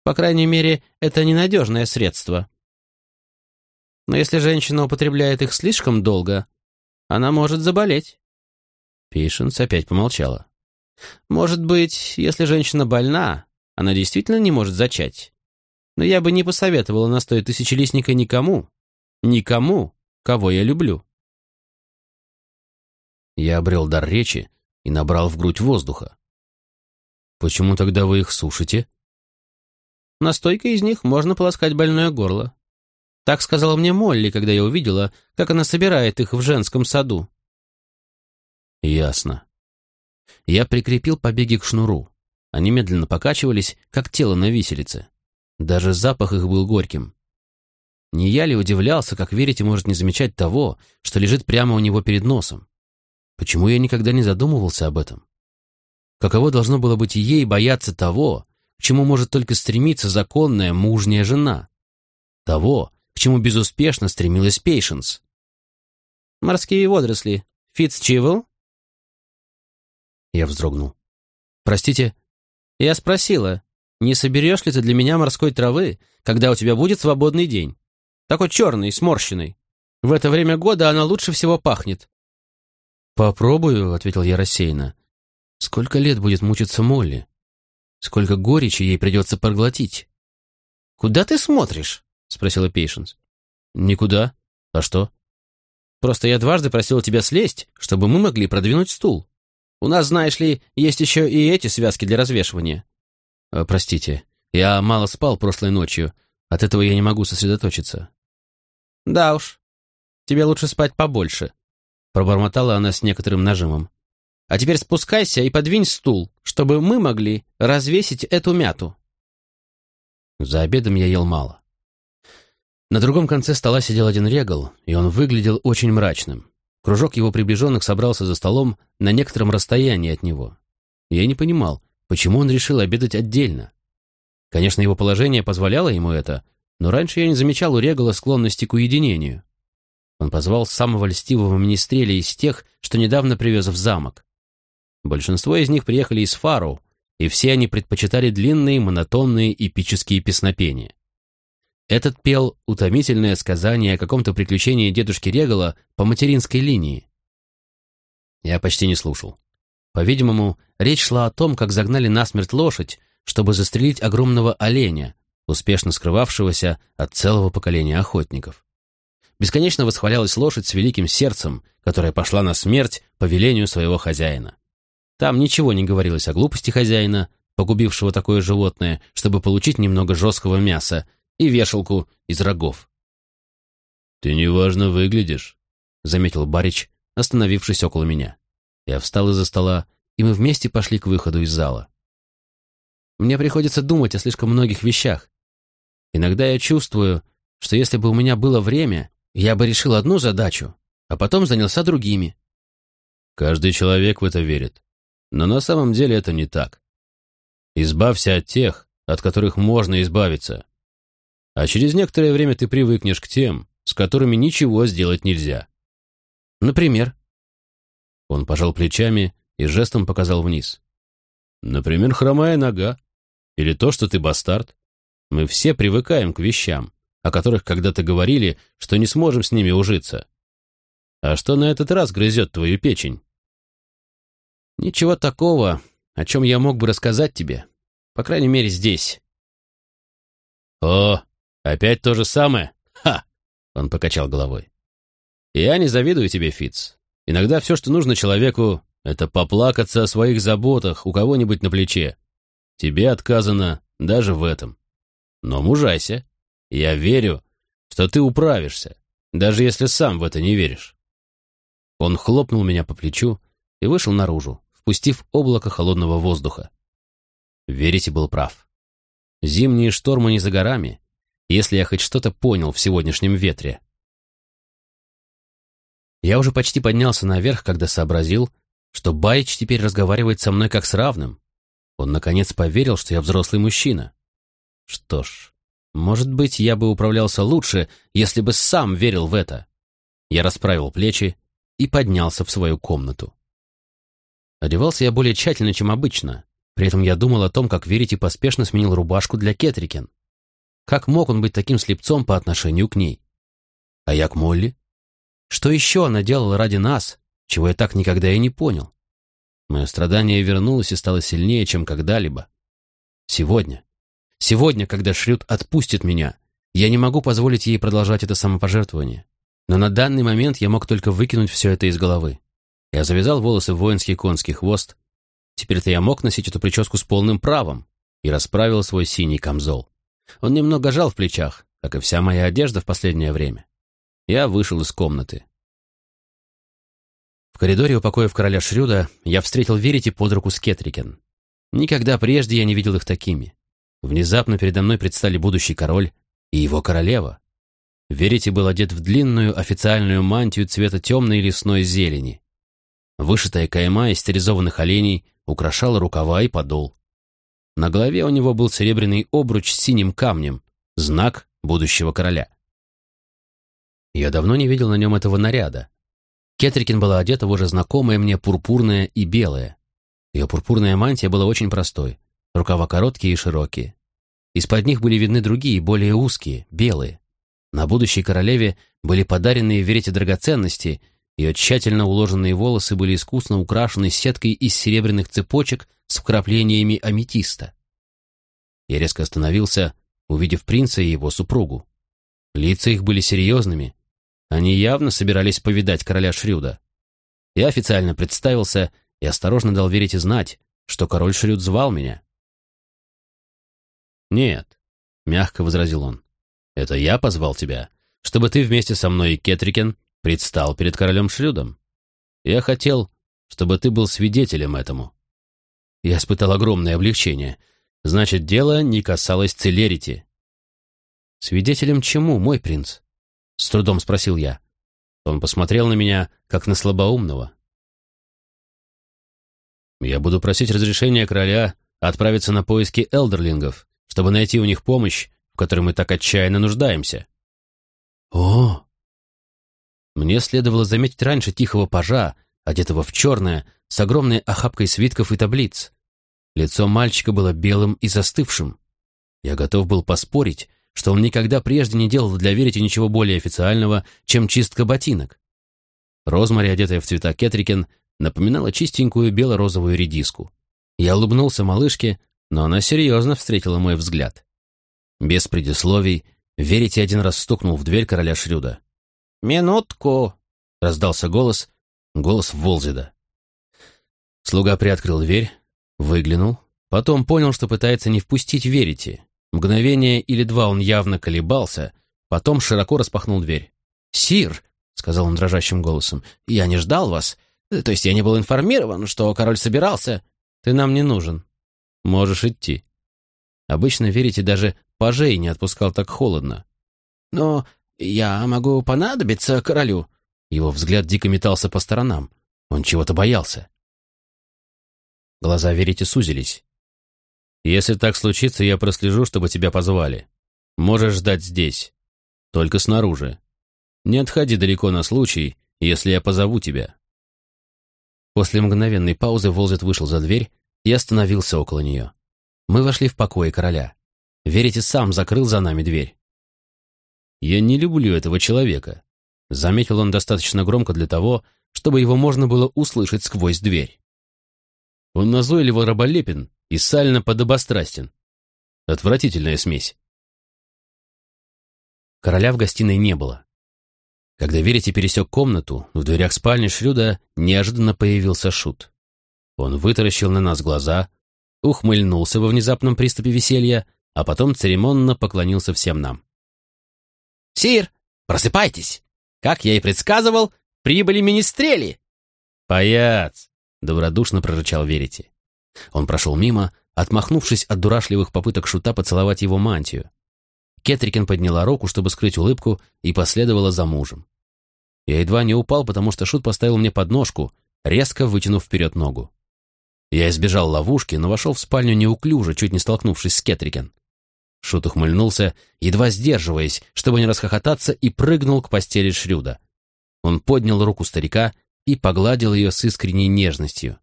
По крайней мере, это ненадежное средство. Но если женщина употребляет их слишком долго, она может заболеть. Пейшенс опять помолчала. «Может быть, если женщина больна, она действительно не может зачать. Но я бы не посоветовала настой тысячелистника никому. Никому, кого я люблю». Я обрел дар речи и набрал в грудь воздуха. «Почему тогда вы их сушите?» «Настойкой из них можно полоскать больное горло. Так сказала мне Молли, когда я увидела, как она собирает их в женском саду. Ясно. Я прикрепил побеги к шнуру. Они медленно покачивались, как тело на виселице. Даже запах их был горьким. Не я ли удивлялся, как верите может не замечать того, что лежит прямо у него перед носом? Почему я никогда не задумывался об этом? Каково должно было быть ей бояться того, к чему может только стремиться законная мужняя жена? Того, к чему безуспешно стремилась Пейшенс? «Морские водоросли. Фитцчивелл?» Я вздрогнул. «Простите?» «Я спросила, не соберешь ли ты для меня морской травы, когда у тебя будет свободный день? Такой черный, сморщенный. В это время года она лучше всего пахнет». «Попробую», — ответил я рассеянно. «Сколько лет будет мучиться Молли? Сколько горечи ей придется проглотить?» «Куда ты смотришь?» — спросила Пейшенс. «Никуда. А что?» «Просто я дважды просила тебя слезть, чтобы мы могли продвинуть стул. У нас, знаешь ли, есть еще и эти связки для развешивания». Э, «Простите, я мало спал прошлой ночью. От этого я не могу сосредоточиться». «Да уж. Тебе лучше спать побольше», — пробормотала она с некоторым нажимом. «А теперь спускайся и подвинь стул, чтобы мы могли развесить эту мяту». За обедом я ел мало. На другом конце стола сидел один регал, и он выглядел очень мрачным. Кружок его приближенных собрался за столом на некотором расстоянии от него. Я не понимал, почему он решил обедать отдельно. Конечно, его положение позволяло ему это, но раньше я не замечал у Регала склонности к уединению. Он позвал самого льстивого министреля из тех, что недавно привез в замок. Большинство из них приехали из Фару, и все они предпочитали длинные, монотонные, эпические песнопения. Этот пел утомительное сказание о каком-то приключении дедушки Регала по материнской линии. Я почти не слушал. По-видимому, речь шла о том, как загнали насмерть лошадь, чтобы застрелить огромного оленя, успешно скрывавшегося от целого поколения охотников. Бесконечно восхвалялась лошадь с великим сердцем, которая пошла на смерть по велению своего хозяина. Там ничего не говорилось о глупости хозяина, погубившего такое животное, чтобы получить немного жесткого мяса, и вешалку из рогов. «Ты неважно выглядишь», — заметил Барич, остановившись около меня. Я встал из-за стола, и мы вместе пошли к выходу из зала. Мне приходится думать о слишком многих вещах. Иногда я чувствую, что если бы у меня было время, я бы решил одну задачу, а потом занялся другими. Каждый человек в это верит. Но на самом деле это не так. Избавься от тех, от которых можно избавиться, а через некоторое время ты привыкнешь к тем, с которыми ничего сделать нельзя. Например? Он пожал плечами и жестом показал вниз. Например, хромая нога. Или то, что ты бастард. Мы все привыкаем к вещам, о которых когда-то говорили, что не сможем с ними ужиться. А что на этот раз грызет твою печень? Ничего такого, о чем я мог бы рассказать тебе. По крайней мере, здесь. О, Опять то же самое? Ха! Он покачал головой. Я не завидую тебе, Фиц. Иногда все, что нужно человеку, это поплакаться о своих заботах у кого-нибудь на плече. Тебе отказано даже в этом. Но мужайся. Я верю, что ты управишься, даже если сам в это не веришь. Он хлопнул меня по плечу и вышел наружу, впустив облако холодного воздуха. Верите был прав. Зимние штормы не за горами, если я хоть что-то понял в сегодняшнем ветре. Я уже почти поднялся наверх, когда сообразил, что Байч теперь разговаривает со мной как с равным. Он, наконец, поверил, что я взрослый мужчина. Что ж, может быть, я бы управлялся лучше, если бы сам верил в это. Я расправил плечи и поднялся в свою комнату. Одевался я более тщательно, чем обычно. При этом я думал о том, как Верите поспешно сменил рубашку для Кетрикен. Как мог он быть таким слепцом по отношению к ней? А я к Молли? Что еще она делала ради нас, чего я так никогда и не понял? Мое страдание вернулось и стало сильнее, чем когда-либо. Сегодня. Сегодня, когда Шрюд отпустит меня, я не могу позволить ей продолжать это самопожертвование. Но на данный момент я мог только выкинуть все это из головы. Я завязал волосы в воинский конский хвост. Теперь-то я мог носить эту прическу с полным правом и расправил свой синий камзол. Он немного жал в плечах, как и вся моя одежда в последнее время. Я вышел из комнаты. В коридоре у короля Шрюда я встретил Верити под руку с Кетрикен. Никогда прежде я не видел их такими. Внезапно передо мной предстали будущий король и его королева. Верити был одет в длинную официальную мантию цвета темной лесной зелени. Вышитая кайма из стерилизованных оленей украшала рукава и подол. На голове у него был серебряный обруч с синим камнем, знак будущего короля. Я давно не видел на нем этого наряда. Кетрикин была одета в уже знакомое мне пурпурное и белое. Ее пурпурная мантия была очень простой, рукава короткие и широкие. Из-под них были видны другие, более узкие, белые. На будущей королеве были подаренные Верите драгоценности, ее тщательно уложенные волосы были искусно украшены сеткой из серебряных цепочек с вкраплениями аметиста. Я резко остановился, увидев принца и его супругу. Лица их были серьезными, они явно собирались повидать короля Шрюда. Я официально представился и осторожно дал верить и знать, что король Шрюд звал меня. «Нет», — мягко возразил он, — «это я позвал тебя, чтобы ты вместе со мной и Кетрикен предстал перед королем Шрюдом. Я хотел, чтобы ты был свидетелем этому». Я испытал огромное облегчение. Значит, дело не касалось Целерити. «Свидетелем чему, мой принц?» С трудом спросил я. Он посмотрел на меня, как на слабоумного. «Я буду просить разрешения короля отправиться на поиски элдерлингов, чтобы найти у них помощь, в которой мы так отчаянно нуждаемся». «О!» Мне следовало заметить раньше тихого пажа, одетого в черное, с огромной охапкой свитков и таблиц. Лицо мальчика было белым и застывшим. Я готов был поспорить, что он никогда прежде не делал для Верити ничего более официального, чем чистка ботинок. Розмари, одетая в цвета кетрикен, напоминала чистенькую бело-розовую редиску. Я улыбнулся малышке, но она серьезно встретила мой взгляд. Без предисловий, Верите один раз стукнул в дверь короля Шрюда. «Минутку!» — раздался голос, голос Волзида. Слуга приоткрыл дверь, выглянул, потом понял, что пытается не впустить Верите, Мгновение или два он явно колебался, потом широко распахнул дверь. «Сир!» — сказал он дрожащим голосом. «Я не ждал вас. То есть я не был информирован, что король собирался. Ты нам не нужен. Можешь идти». Обычно, верите, даже пажей не отпускал так холодно. «Но я могу понадобиться королю». Его взгляд дико метался по сторонам. Он чего-то боялся. Глаза Верите сузились. Если так случится, я прослежу, чтобы тебя позвали. Можешь ждать здесь. Только снаружи. Не отходи далеко на случай, если я позову тебя». После мгновенной паузы Волзет вышел за дверь и остановился около нее. Мы вошли в покои короля. Верите, сам закрыл за нами дверь. «Я не люблю этого человека», — заметил он достаточно громко для того, чтобы его можно было услышать сквозь дверь. Он назойливо раболепен и сально подобострастен. Отвратительная смесь. Короля в гостиной не было. Когда Верите пересек комнату, в дверях спальни Шрюда неожиданно появился Шут. Он вытаращил на нас глаза, ухмыльнулся во внезапном приступе веселья, а потом церемонно поклонился всем нам. «Сир, просыпайтесь! Как я и предсказывал, прибыли министрели!» «Паяц!» — добродушно прорычал Верите. Он прошел мимо, отмахнувшись от дурашливых попыток Шута поцеловать его мантию. Кетрикин подняла руку, чтобы скрыть улыбку, и последовала за мужем. Я едва не упал, потому что Шут поставил мне подножку, резко вытянув вперед ногу. Я избежал ловушки, но вошел в спальню неуклюже, чуть не столкнувшись с Кетрикен. Шут ухмыльнулся, едва сдерживаясь, чтобы не расхохотаться, и прыгнул к постели Шрюда. Он поднял руку старика и погладил ее с искренней нежностью.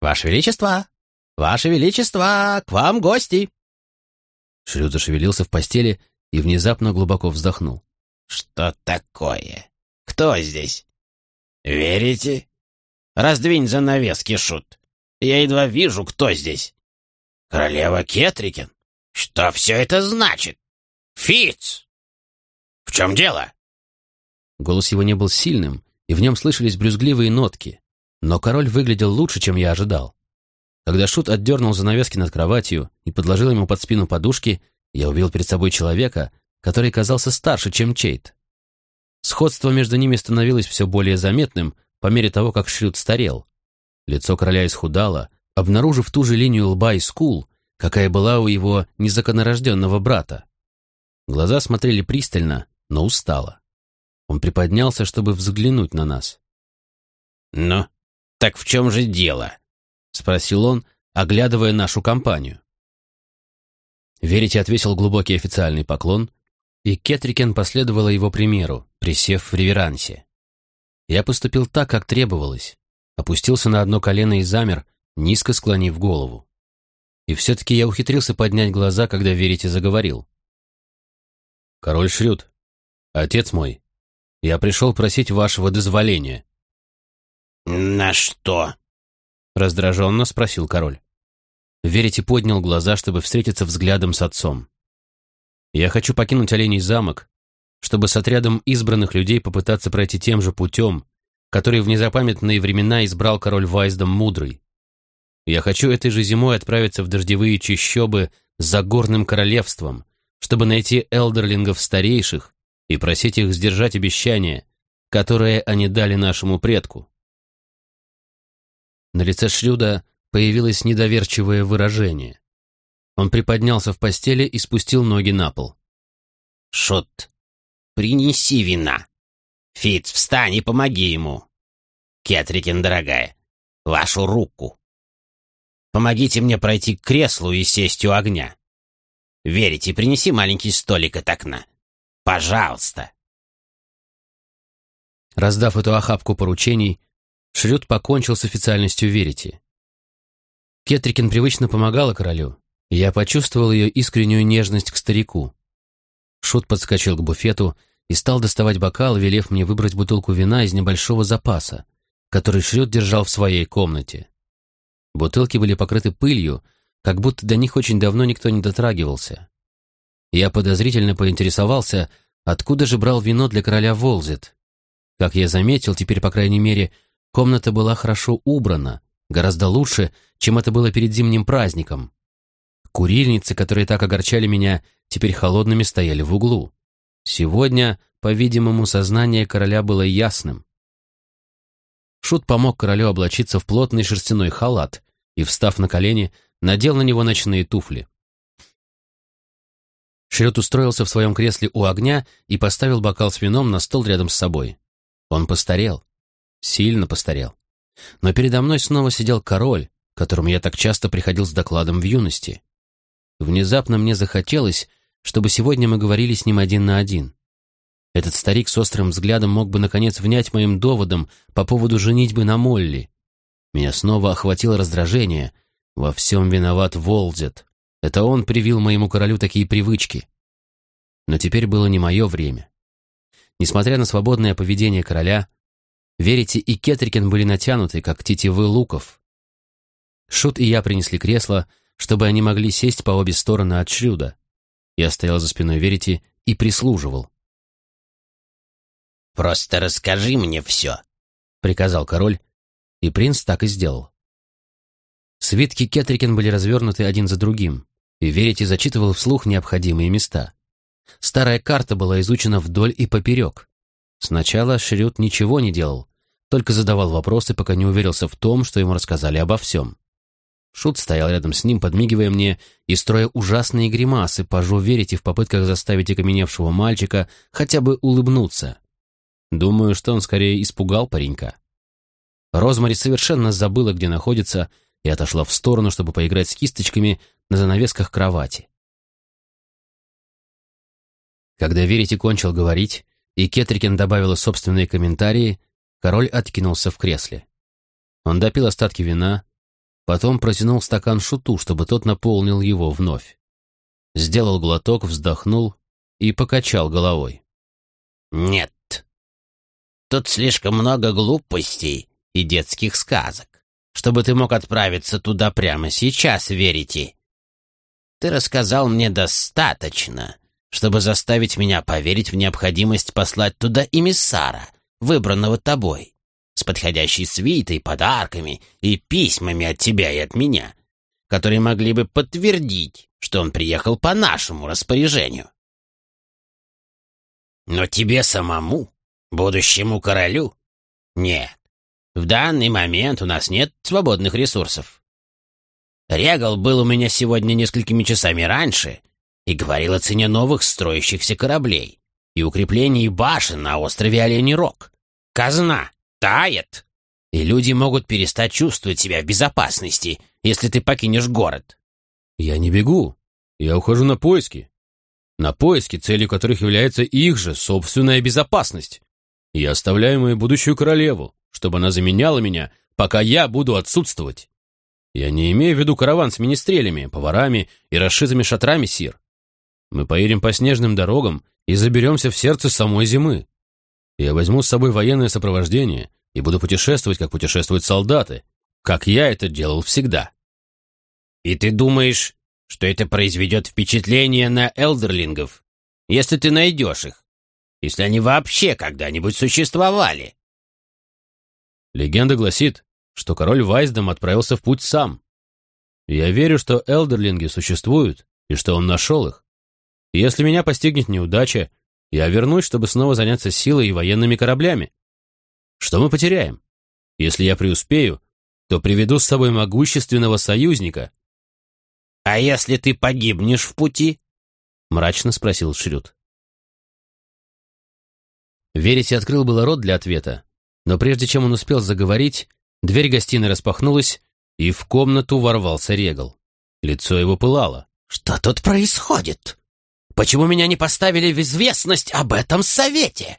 «Ваше Величество! Ваше Величество! К вам гости!» Шрюд зашевелился в постели и внезапно глубоко вздохнул. «Что такое? Кто здесь? Верите? Раздвинь занавески, Шут. Я едва вижу, кто здесь. Королева Кетрикен? Что все это значит? Фиц! В чем дело?» Голос его не был сильным, и в нем слышались брюзгливые нотки, но король выглядел лучше, чем я ожидал. Когда Шут отдернул занавески над кроватью и подложил ему под спину подушки, я увидел перед собой человека, который казался старше, чем Чейт. Сходство между ними становилось все более заметным по мере того, как Шрюд старел. Лицо короля исхудало, обнаружив ту же линию лба и скул, какая была у его незаконнорожденного брата. Глаза смотрели пристально, но устало. Он приподнялся, чтобы взглянуть на нас. «Ну, так в чем же дело?» — спросил он, оглядывая нашу компанию. Верите отвесил глубокий официальный поклон, и Кетрикен последовала его примеру, присев в реверансе. Я поступил так, как требовалось, опустился на одно колено и замер, низко склонив голову. И все-таки я ухитрился поднять глаза, когда Верите заговорил. «Король Шрюд, отец мой, я пришел просить вашего дозволения». «На что?» Раздраженно спросил король. Верите поднял глаза, чтобы встретиться взглядом с отцом. «Я хочу покинуть Оленей замок, чтобы с отрядом избранных людей попытаться пройти тем же путем, который в незапамятные времена избрал король Вайсдом Мудрый. Я хочу этой же зимой отправиться в дождевые чащобы за горным королевством, чтобы найти элдерлингов старейших и просить их сдержать обещание, которое они дали нашему предку. На лице Шрюда появилось недоверчивое выражение. Он приподнялся в постели и спустил ноги на пол. «Шут, принеси вина. Фиц, встань и помоги ему. Кетрикин, дорогая, вашу руку. Помогите мне пройти к креслу и сесть у огня. Верите, принеси маленький столик от окна. Пожалуйста». Раздав эту охапку поручений, Шрюд покончил с официальностью Верити. Кетрикин привычно помогала королю, и я почувствовал ее искреннюю нежность к старику. Шут подскочил к буфету и стал доставать бокал, велев мне выбрать бутылку вина из небольшого запаса, который Шрюд держал в своей комнате. Бутылки были покрыты пылью, как будто до них очень давно никто не дотрагивался. Я подозрительно поинтересовался, откуда же брал вино для короля Волзет. Как я заметил, теперь, по крайней мере, Комната была хорошо убрана, гораздо лучше, чем это было перед зимним праздником. Курильницы, которые так огорчали меня, теперь холодными стояли в углу. Сегодня, по-видимому, сознание короля было ясным. Шут помог королю облачиться в плотный шерстяной халат и, встав на колени, надел на него ночные туфли. Шрют устроился в своем кресле у огня и поставил бокал с вином на стол рядом с собой. Он постарел. Сильно постарел. Но передо мной снова сидел король, которому я так часто приходил с докладом в юности. Внезапно мне захотелось, чтобы сегодня мы говорили с ним один на один. Этот старик с острым взглядом мог бы, наконец, внять моим доводом по поводу женитьбы на Молли. Меня снова охватило раздражение. Во всем виноват Волдзет. Это он привил моему королю такие привычки. Но теперь было не мое время. Несмотря на свободное поведение короля, Верите и Кетрикин были натянуты, как тетивы луков. Шут и я принесли кресло, чтобы они могли сесть по обе стороны от Шрюда. Я стоял за спиной Верити и прислуживал. «Просто расскажи мне все», — приказал король, и принц так и сделал. Свитки Кетрикен были развернуты один за другим, и Верити зачитывал вслух необходимые места. Старая карта была изучена вдоль и поперек. Сначала Шрюд ничего не делал, только задавал вопросы, пока не уверился в том, что ему рассказали обо всем. Шут стоял рядом с ним, подмигивая мне и строя ужасные гримасы, пожу Верити в попытках заставить окаменевшего мальчика хотя бы улыбнуться. Думаю, что он скорее испугал паренька. Розмари совершенно забыла, где находится, и отошла в сторону, чтобы поиграть с кисточками на занавесках кровати. Когда Верити кончил говорить, и Кетрикен добавила собственные комментарии, король откинулся в кресле. Он допил остатки вина, потом протянул стакан шуту, чтобы тот наполнил его вновь. Сделал глоток, вздохнул и покачал головой. «Нет, тут слишком много глупостей и детских сказок чтобы ты мог отправиться туда прямо сейчас, верите? Ты рассказал мне достаточно, чтобы заставить меня поверить в необходимость послать туда эмиссара, выбранного тобой, подходящей свитой, подарками и письмами от тебя и от меня, которые могли бы подтвердить, что он приехал по нашему распоряжению. Но тебе самому, будущему королю, нет. В данный момент у нас нет свободных ресурсов. Регал был у меня сегодня несколькими часами раньше и говорил о цене новых строящихся кораблей и укреплении башен на острове Оленей Рог. Казна тает, и люди могут перестать чувствовать себя в безопасности, если ты покинешь город. Я не бегу. Я ухожу на поиски. На поиски, целью которых является их же собственная безопасность. Я оставляю мою будущую королеву, чтобы она заменяла меня, пока я буду отсутствовать. Я не имею в виду караван с министрелями, поварами и расшитыми шатрами, сир. Мы поедем по снежным дорогам и заберемся в сердце самой зимы. Я возьму с собой военное сопровождение и буду путешествовать, как путешествуют солдаты, как я это делал всегда. И ты думаешь, что это произведет впечатление на элдерлингов, если ты найдешь их, если они вообще когда-нибудь существовали? Легенда гласит, что король Вайсдом отправился в путь сам. Я верю, что элдерлинги существуют и что он нашел их. И если меня постигнет неудача, я вернусь, чтобы снова заняться силой и военными кораблями. Что мы потеряем? Если я преуспею, то приведу с собой могущественного союзника. «А если ты погибнешь в пути?» — мрачно спросил Шрюд. Верите открыл было рот для ответа, но прежде чем он успел заговорить, дверь гостиной распахнулась, и в комнату ворвался Регал. Лицо его пылало. «Что тут происходит? Почему меня не поставили в известность об этом совете?»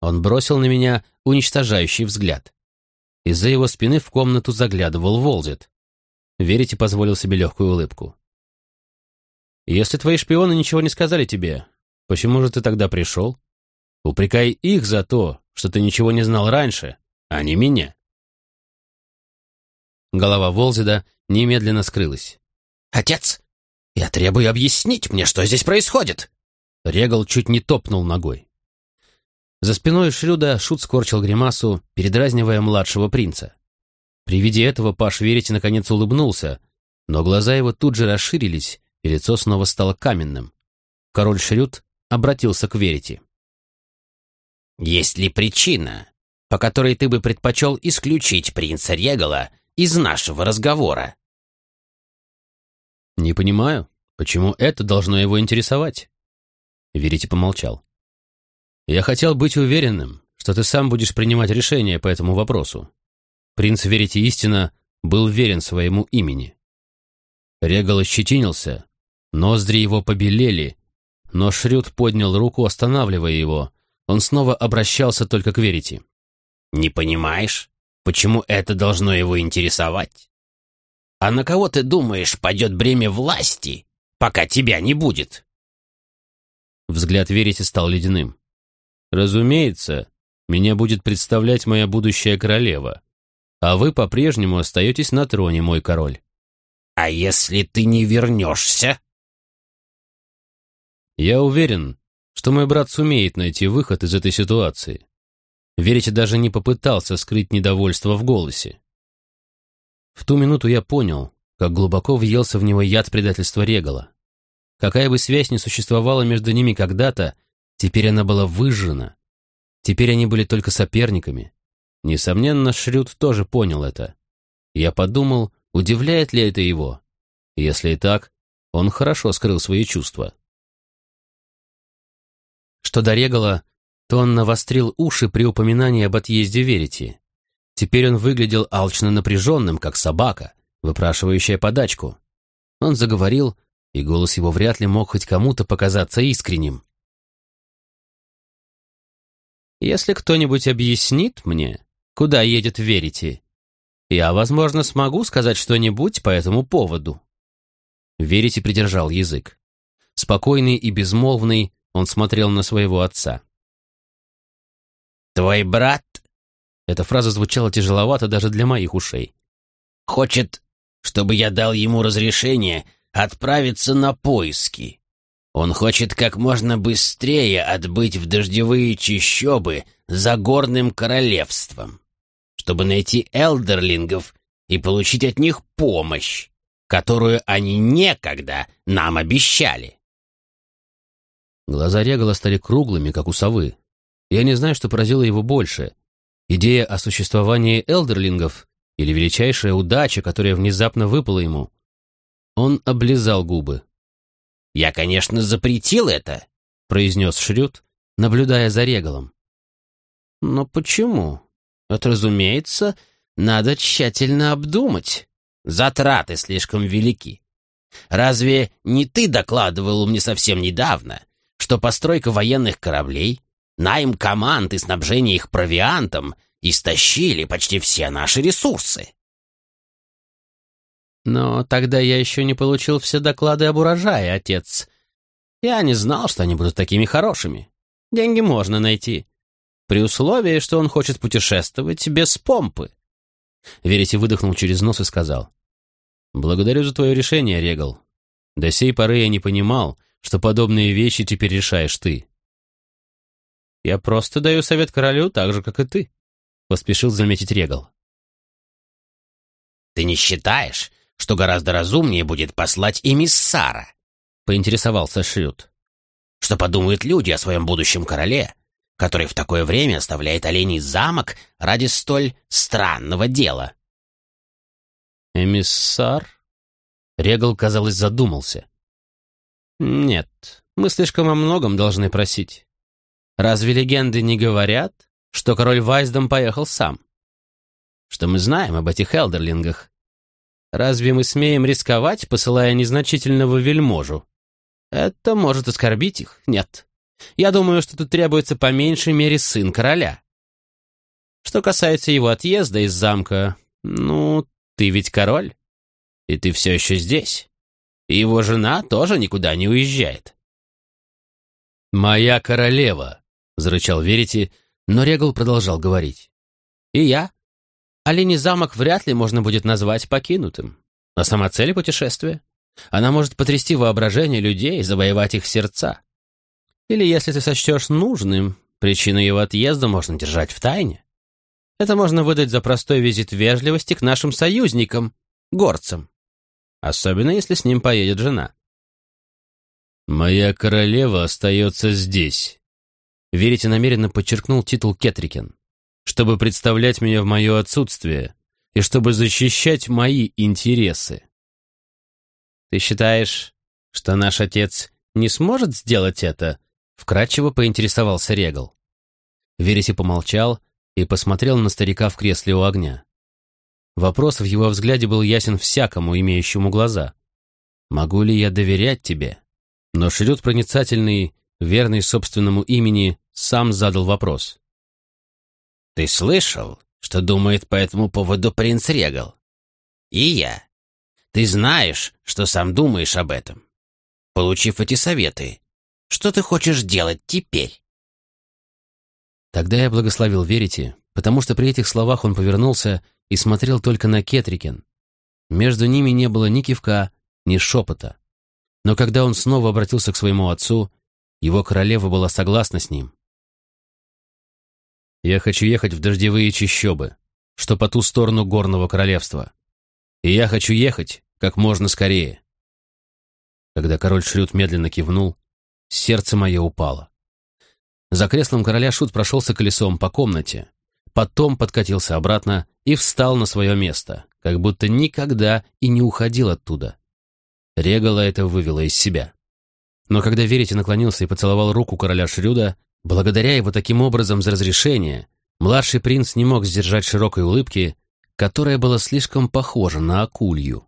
Он бросил на меня уничтожающий взгляд. Из-за его спины в комнату заглядывал Волзет. Верите позволил себе легкую улыбку. «Если твои шпионы ничего не сказали тебе, почему же ты тогда пришел? Упрекай их за то, что ты ничего не знал раньше, а не меня. Голова Волзида немедленно скрылась. «Отец, я требую объяснить мне, что здесь происходит!» Регал чуть не топнул ногой. За спиной Шрюда Шут скорчил гримасу, передразнивая младшего принца. При виде этого Паш Верите наконец улыбнулся, но глаза его тут же расширились, и лицо снова стало каменным. Король Шрюд обратился к Верите. Есть ли причина, по которой ты бы предпочел исключить принца Регала из нашего разговора?» «Не понимаю, почему это должно его интересовать?» Верите помолчал. «Я хотел быть уверенным, что ты сам будешь принимать решение по этому вопросу. Принц Верите истина был верен своему имени». Регал ощетинился, ноздри его побелели, но Шрюд поднял руку, останавливая его, он снова обращался только к Верите. «Не понимаешь, почему это должно его интересовать? А на кого ты думаешь, пойдет бремя власти, пока тебя не будет?» Взгляд Верите стал ледяным. «Разумеется, меня будет представлять моя будущая королева, а вы по-прежнему остаетесь на троне, мой король». «А если ты не вернешься?» Я уверен, что мой брат сумеет найти выход из этой ситуации. Верите даже не попытался скрыть недовольство в голосе. В ту минуту я понял, как глубоко въелся в него яд предательства Регала. Какая бы связь ни существовала между ними когда-то, теперь она была выжжена. Теперь они были только соперниками. Несомненно, Шрюд тоже понял это. Я подумал, удивляет ли это его. Если и так, он хорошо скрыл свои чувства. Что до Регала, то он навострил уши при упоминании об отъезде Верити. Теперь он выглядел алчно напряженным, как собака, выпрашивающая подачку. Он заговорил, и голос его вряд ли мог хоть кому-то показаться искренним. «Если кто-нибудь объяснит мне, куда едет Верити, я, возможно, смогу сказать что-нибудь по этому поводу». Верити придержал язык. Спокойный и безмолвный, он смотрел на своего отца. «Твой брат...» Эта фраза звучала тяжеловато даже для моих ушей. «Хочет, чтобы я дал ему разрешение отправиться на поиски. Он хочет как можно быстрее отбыть в дождевые чащобы за горным королевством, чтобы найти элдерлингов и получить от них помощь, которую они некогда нам обещали. Глаза Регала стали круглыми, как у совы. Я не знаю, что поразило его больше. Идея о существовании элдерлингов или величайшая удача, которая внезапно выпала ему. Он облизал губы. «Я, конечно, запретил это», — произнес Шрюд, наблюдая за Регалом. «Но почему? Это, разумеется, надо тщательно обдумать. Затраты слишком велики. Разве не ты докладывал мне совсем недавно, что постройка военных кораблей Найм команд и снабжение их провиантом истощили почти все наши ресурсы. Но тогда я еще не получил все доклады об урожае, отец. Я не знал, что они будут такими хорошими. Деньги можно найти. При условии, что он хочет путешествовать без помпы. Верите выдохнул через нос и сказал. «Благодарю за твое решение, Регал. До сей поры я не понимал, что подобные вещи теперь решаешь ты. Я просто даю совет королю так же, как и ты», — поспешил заметить Регал. «Ты не считаешь, что гораздо разумнее будет послать эмиссара?» — поинтересовался Шрюд. «Что подумают люди о своем будущем короле, который в такое время оставляет оленей замок ради столь странного дела?» «Эмиссар?» Регал, казалось, задумался. «Нет, мы слишком о многом должны просить. Разве легенды не говорят, что король Вайсдом поехал сам? Что мы знаем об этих элдерлингах? Разве мы смеем рисковать, посылая незначительного вельможу? Это может оскорбить их? Нет. Я думаю, что тут требуется по меньшей мере сын короля. Что касается его отъезда из замка, ну, ты ведь король, и ты все еще здесь. И его жена тоже никуда не уезжает. «Моя королева», — зарычал Верите, но Регал продолжал говорить. «И я. Оленей замок вряд ли можно будет назвать покинутым. А сама цель путешествия? Она может потрясти воображение людей, завоевать их сердца. Или, если ты сочтешь нужным, причину его отъезда можно держать в тайне. Это можно выдать за простой визит вежливости к нашим союзникам, горцам. Особенно, если с ним поедет жена. «Моя королева остается здесь», Верите намеренно подчеркнул титул Кетрикен, чтобы представлять меня в мое отсутствие и чтобы защищать мои интересы. Ты считаешь, что наш отец не сможет сделать это? Вкратчиво поинтересовался Регал. Верите помолчал и посмотрел на старика в кресле у огня. Вопрос в его взгляде был ясен всякому, имеющему глаза. «Могу ли я доверять тебе?» Но Шрюд проницательный, верный собственному имени, сам задал вопрос. «Ты слышал, что думает по этому поводу принц Регал? И я. Ты знаешь, что сам думаешь об этом. Получив эти советы, что ты хочешь делать теперь?» Тогда я благословил Верите, потому что при этих словах он повернулся и смотрел только на Кетрикен. Между ними не было ни кивка, ни шепота. Но когда он снова обратился к своему отцу, его королева была согласна с ним. Я хочу ехать в дождевые чащобы, что по ту сторону горного королевства. И я хочу ехать как можно скорее. Когда король Шрюд медленно кивнул, сердце мое упало. За креслом короля Шут прошелся колесом по комнате, потом подкатился обратно и встал на свое место, как будто никогда и не уходил оттуда. Регала это вывело из себя. Но когда Верите наклонился и поцеловал руку короля Шрюда, благодаря его таким образом за разрешение, младший принц не мог сдержать широкой улыбки, которая была слишком похожа на акулью.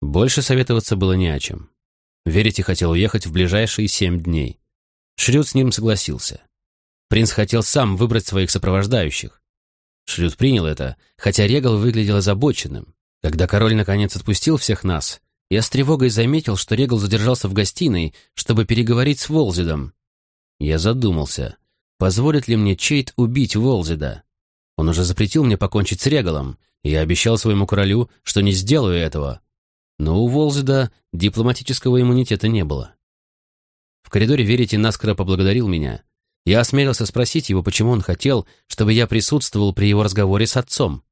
Больше советоваться было не о чем. Верите хотел уехать в ближайшие семь дней. Шрюд с ним согласился. Принц хотел сам выбрать своих сопровождающих. Шрюд принял это, хотя Регал выглядел озабоченным. Когда король наконец отпустил всех нас, я с тревогой заметил, что Регал задержался в гостиной, чтобы переговорить с Волзидом. Я задумался, позволит ли мне Чейт убить Волзида. Он уже запретил мне покончить с Регалом, и я обещал своему королю, что не сделаю этого. Но у Волзида дипломатического иммунитета не было. В коридоре Верите наскоро поблагодарил меня. Я осмелился спросить его, почему он хотел, чтобы я присутствовал при его разговоре с отцом.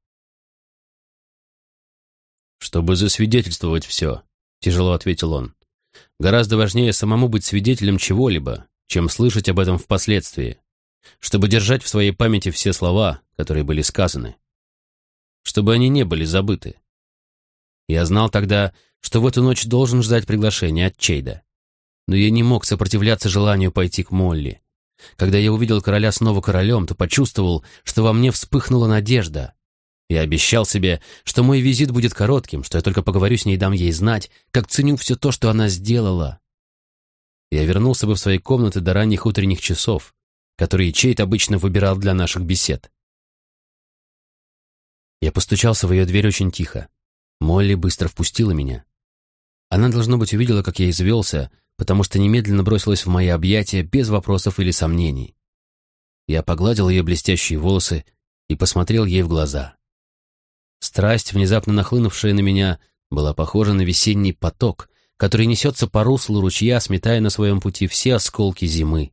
«Чтобы засвидетельствовать все», — тяжело ответил он. «Гораздо важнее самому быть свидетелем чего-либо, чем слышать об этом впоследствии, чтобы держать в своей памяти все слова, которые были сказаны, чтобы они не были забыты. Я знал тогда, что в эту ночь должен ждать приглашения от Чейда но я не мог сопротивляться желанию пойти к Молли. Когда я увидел короля снова королем, то почувствовал, что во мне вспыхнула надежда. Я обещал себе, что мой визит будет коротким, что я только поговорю с ней и дам ей знать, как ценю все то, что она сделала. Я вернулся бы в свои комнаты до ранних утренних часов, которые Чейт обычно выбирал для наших бесед. Я постучался в ее дверь очень тихо. Молли быстро впустила меня. Она, должно быть, увидела, как я извелся, потому что немедленно бросилась в мои объятия без вопросов или сомнений. Я погладил ее блестящие волосы и посмотрел ей в глаза. Страсть, внезапно нахлынувшая на меня, была похожа на весенний поток, который несется по руслу ручья, сметая на своем пути все осколки зимы.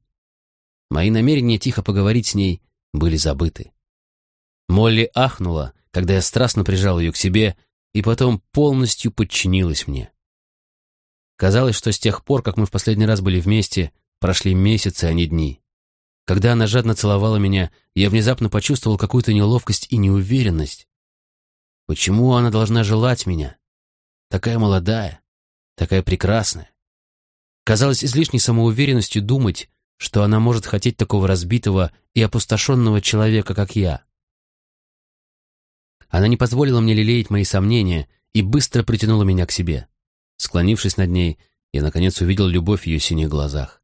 Мои намерения тихо поговорить с ней были забыты. Молли ахнула, когда я страстно прижал ее к себе, и потом полностью подчинилась мне. Казалось, что с тех пор, как мы в последний раз были вместе, прошли месяцы, а не дни. Когда она жадно целовала меня, я внезапно почувствовал какую-то неловкость и неуверенность. Почему она должна желать меня? Такая молодая, такая прекрасная. Казалось излишней самоуверенностью думать, что она может хотеть такого разбитого и опустошенного человека, как я. Она не позволила мне лелеять мои сомнения и быстро притянула меня к себе. Склонившись над ней, я, наконец, увидел любовь в ее синих глазах.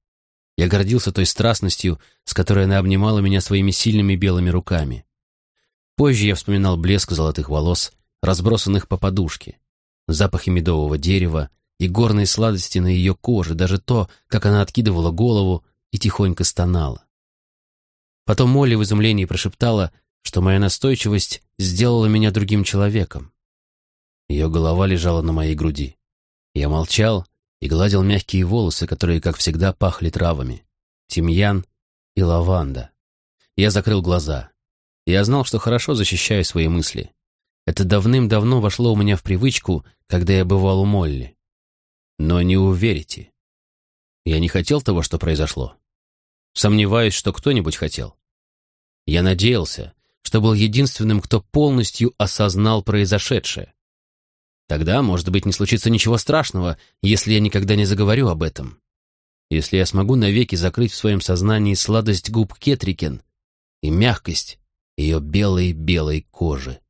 Я гордился той страстностью, с которой она обнимала меня своими сильными белыми руками. Позже я вспоминал блеск золотых волос, разбросанных по подушке, запахи медового дерева и горные сладости на ее коже, даже то, как она откидывала голову и тихонько стонала. Потом Молли в изумлении прошептала, что моя настойчивость сделала меня другим человеком. Ее голова лежала на моей груди. Я молчал и гладил мягкие волосы, которые, как всегда, пахли травами. Тимьян и лаванда. Я закрыл глаза. Я знал, что хорошо защищаю свои мысли. Это давным-давно вошло у меня в привычку, когда я бывал у Молли. Но не уверите. Я не хотел того, что произошло. Сомневаюсь, что кто-нибудь хотел. Я надеялся, что был единственным, кто полностью осознал произошедшее. Тогда, может быть, не случится ничего страшного, если я никогда не заговорю об этом. Если я смогу навеки закрыть в своем сознании сладость губ Кетрикен и мягкость ее белой-белой кожи.